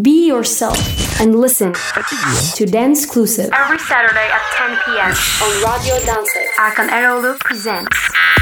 Be yourself and listen to Danceclusive every Saturday at 10 p.m. on Radyo Danset. Erkan Eroğlu presents.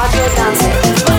Roger Danzig.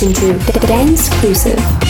Listen to Danceclusive.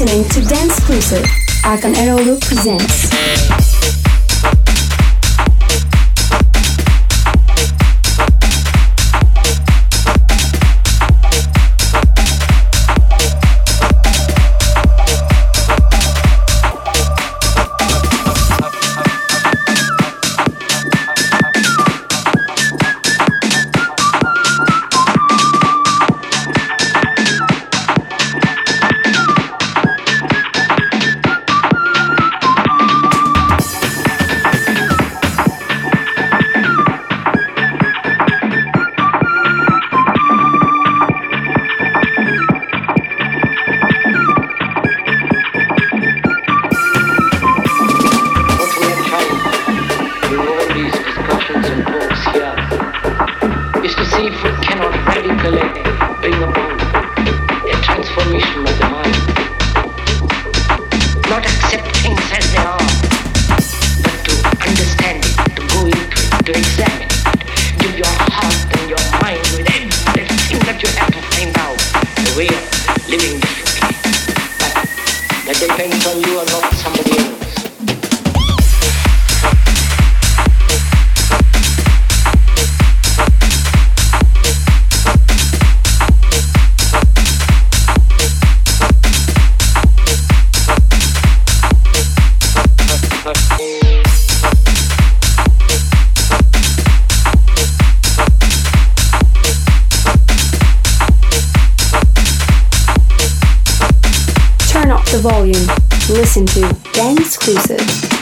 listening to Dance Cruiser. Erkan Eroğlu presents. the volume. Listen to Danceclusive.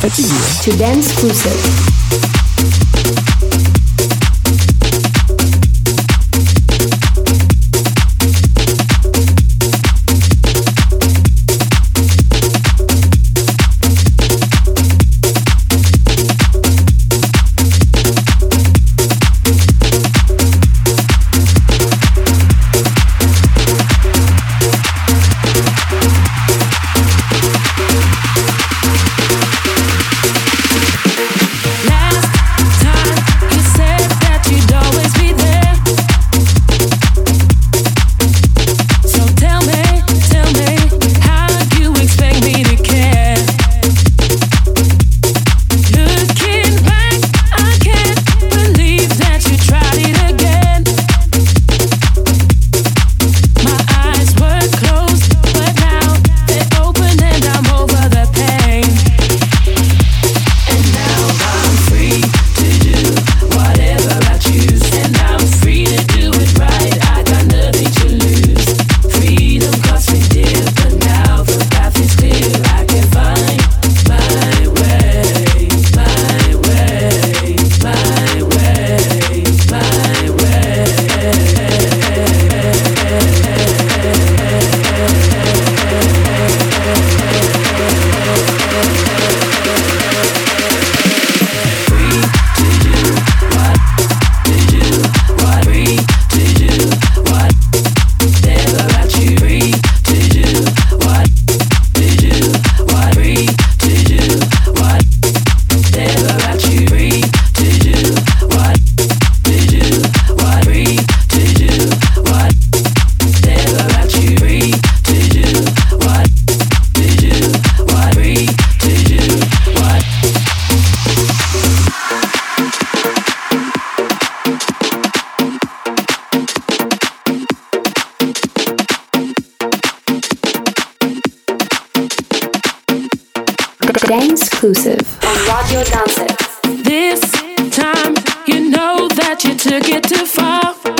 To Danceclusive. Exclusive. on Radyo Danset. This time you know that you took it too far.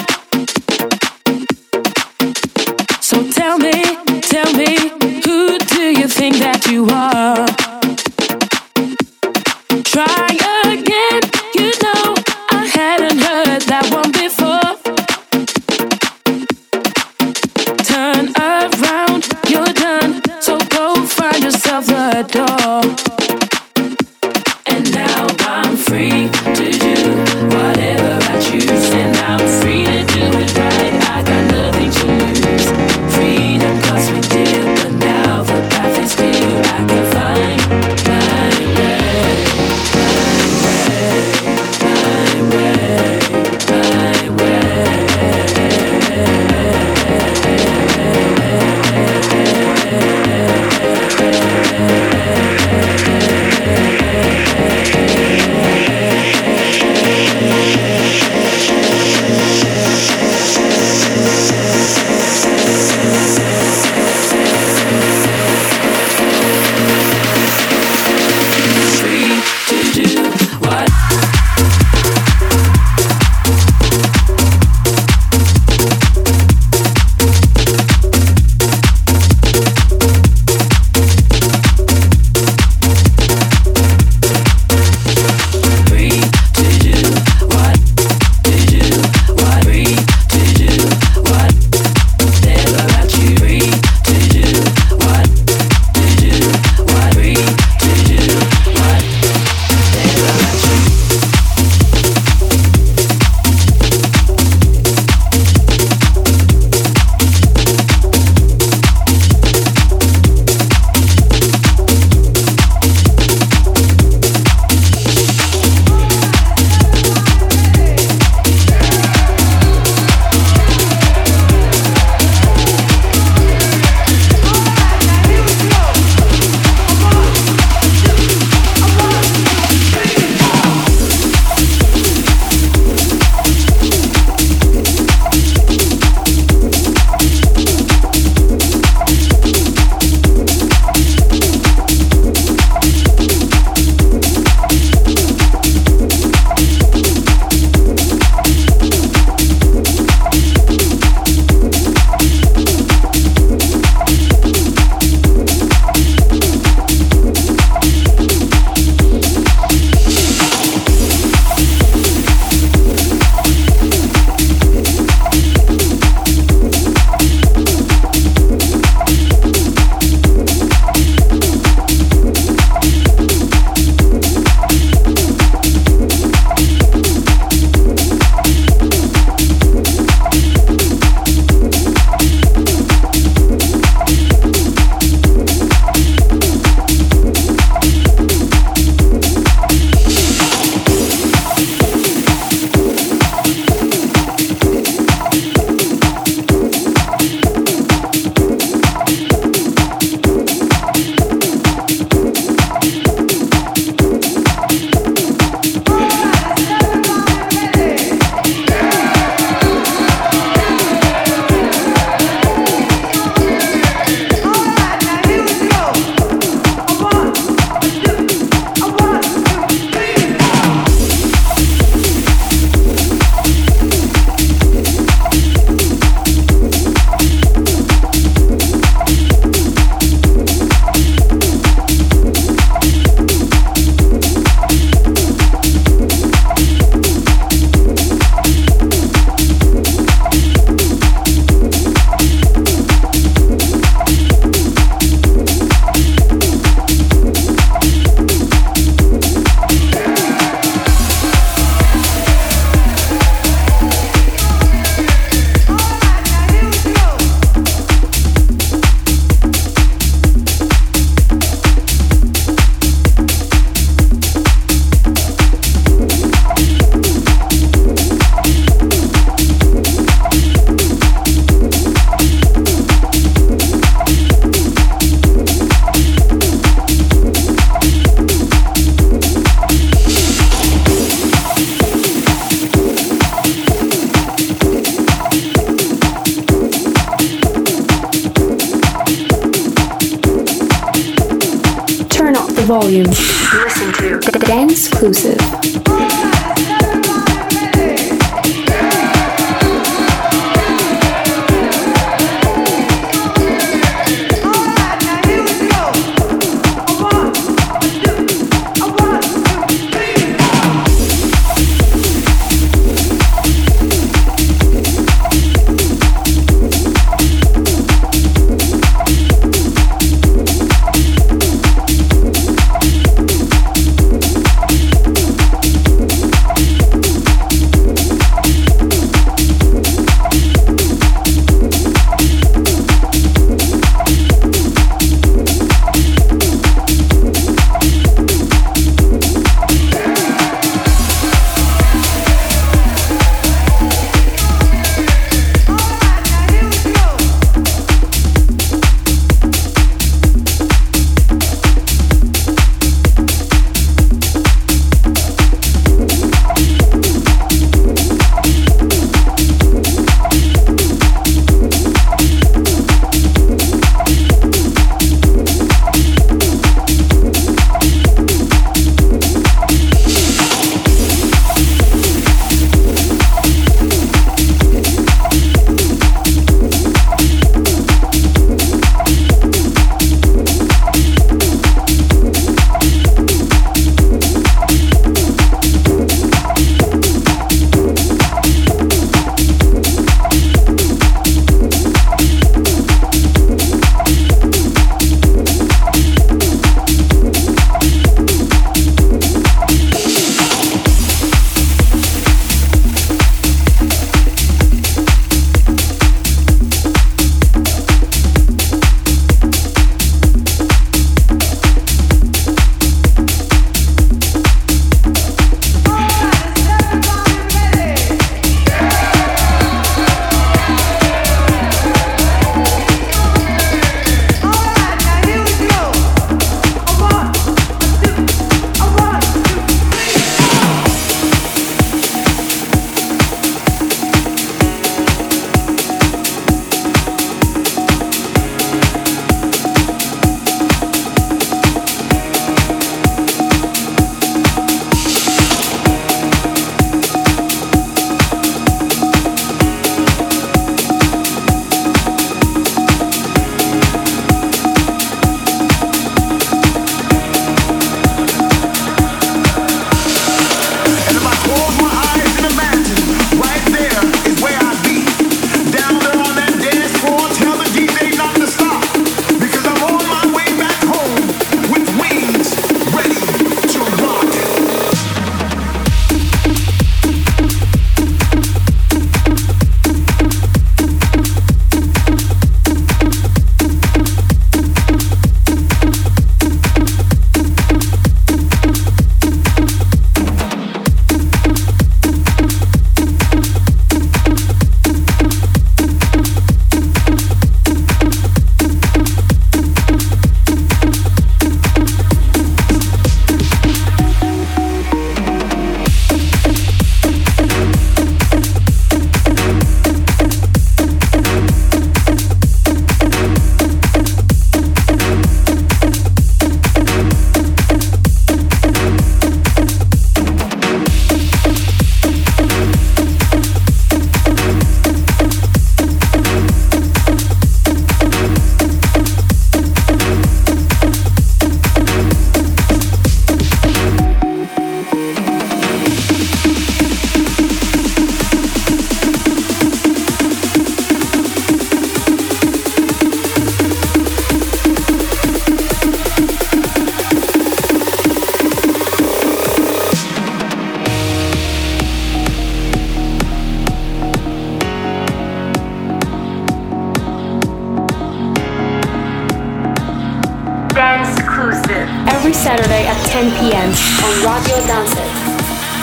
Saturday at 10 p.m. on Radyo Danset.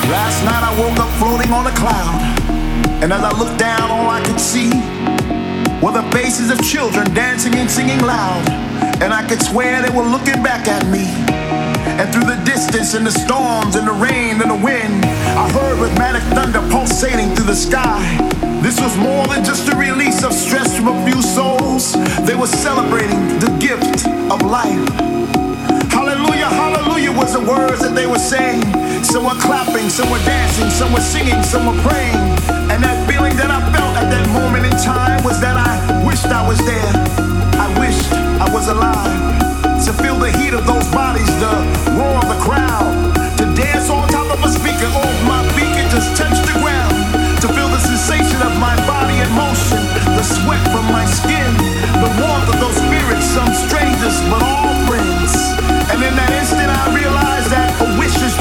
Last night I woke up floating on a cloud, and as I looked down, all I could see were the faces of children dancing and singing loud, and I could swear they were looking back at me. And through the distance, and the storms, and the rain, and the wind, I heard rhythmic thunder pulsating through the sky. This was more than just a release of stress from a few souls. They were celebrating the gift of life hallelujah was the words that they were saying. Some were clapping, some were dancing, some were singing, some were praying. And that feeling that I felt at that moment in time was that I wished I was there. I wished I was alive. To feel the heat of those bodies, the roar of the crowd. To dance on top of a speaker, oh my speaker, just touch the ground. To feel the sensation of my body in motion, the sweat from my skin, the warmth of those spirits, some strangers but all friends. And in that instant, I realized that a wish is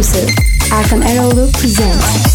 exclusive. Erkan Eroğlu presents.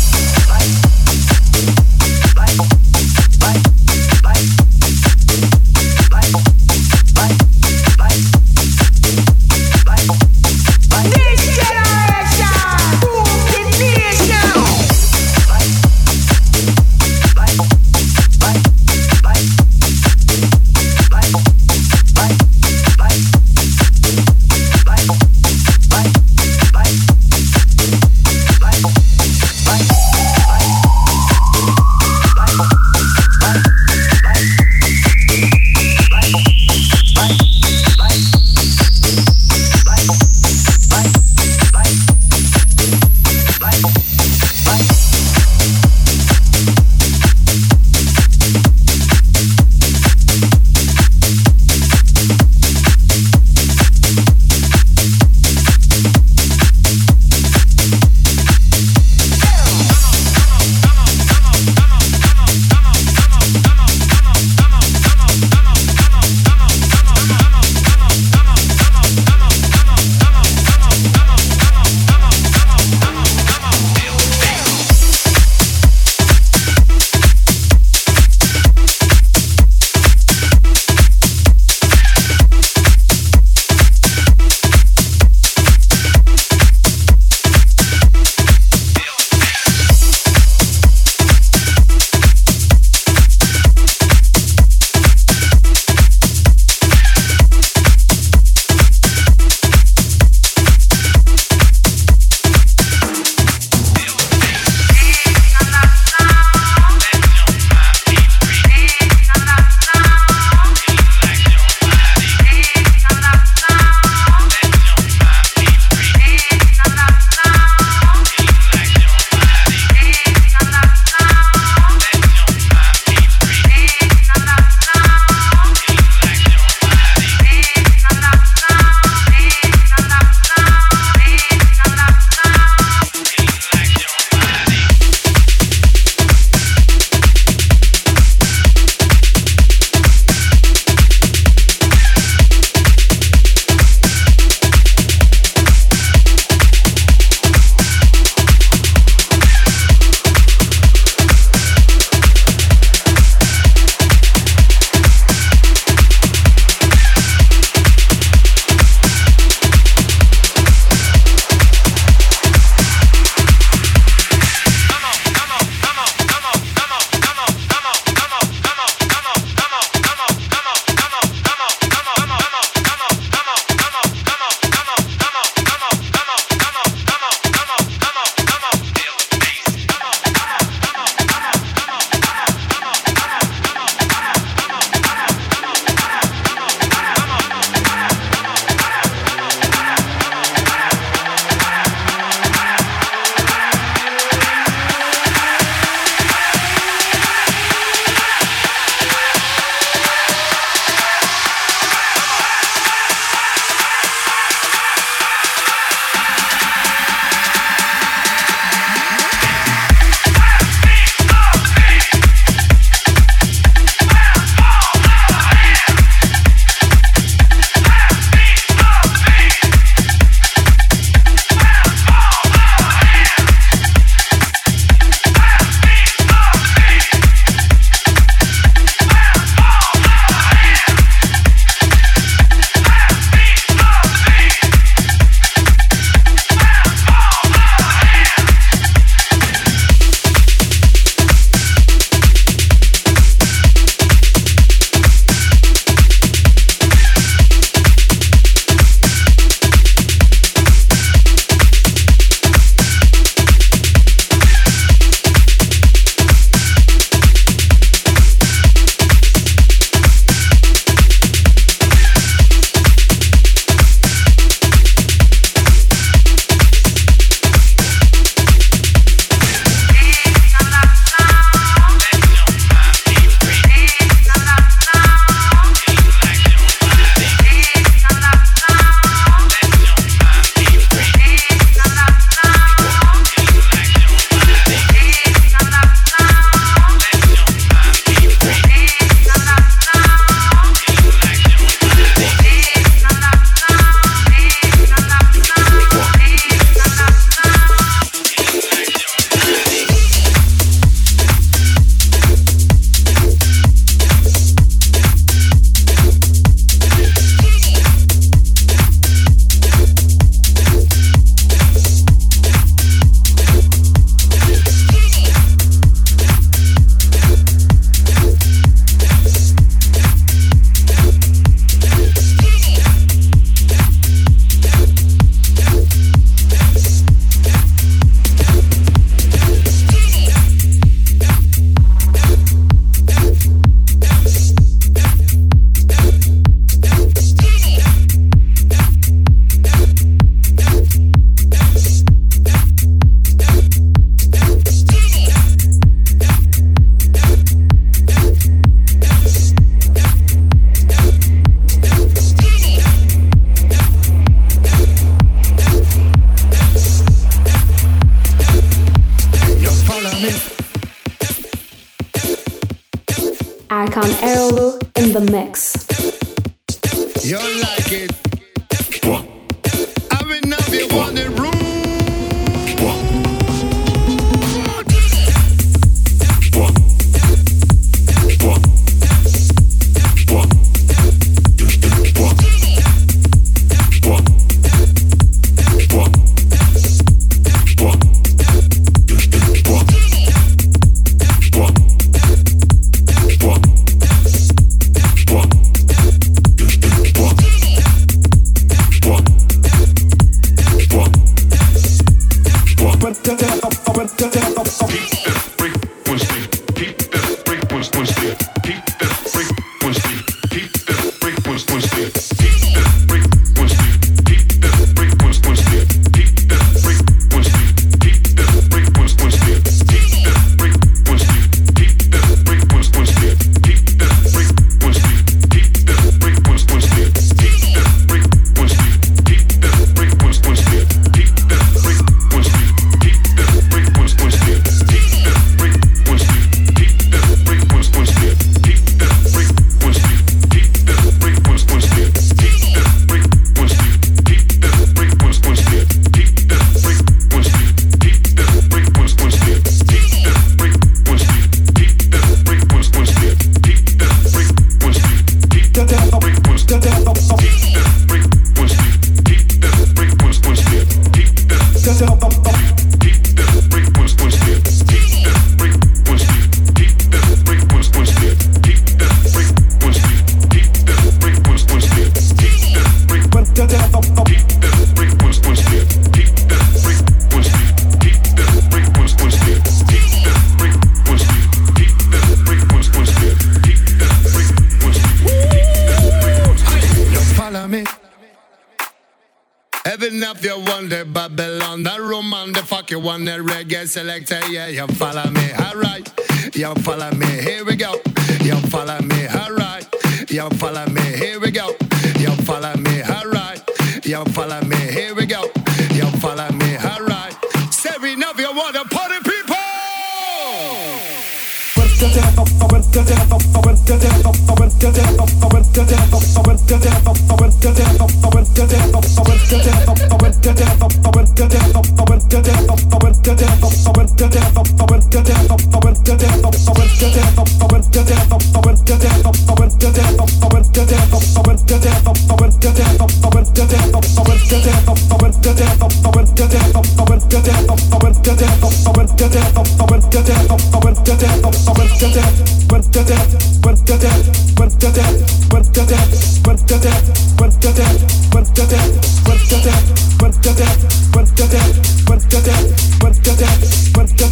on the reggae selector, yeah, you follow me, alright, you follow me. Hey.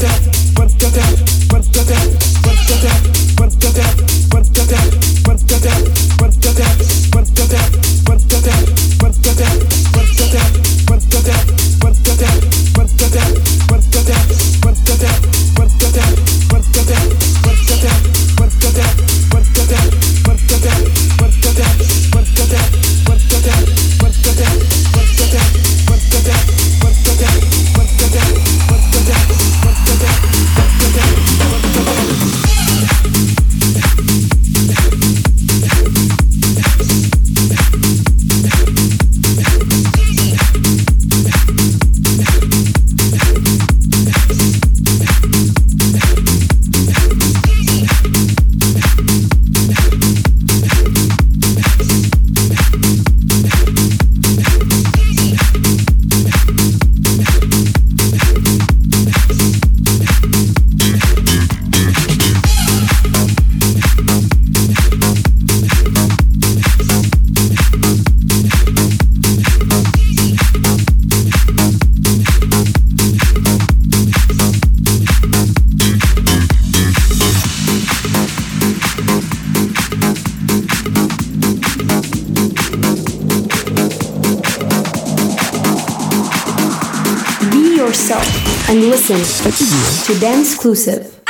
Thank. Listen to Danceclusive.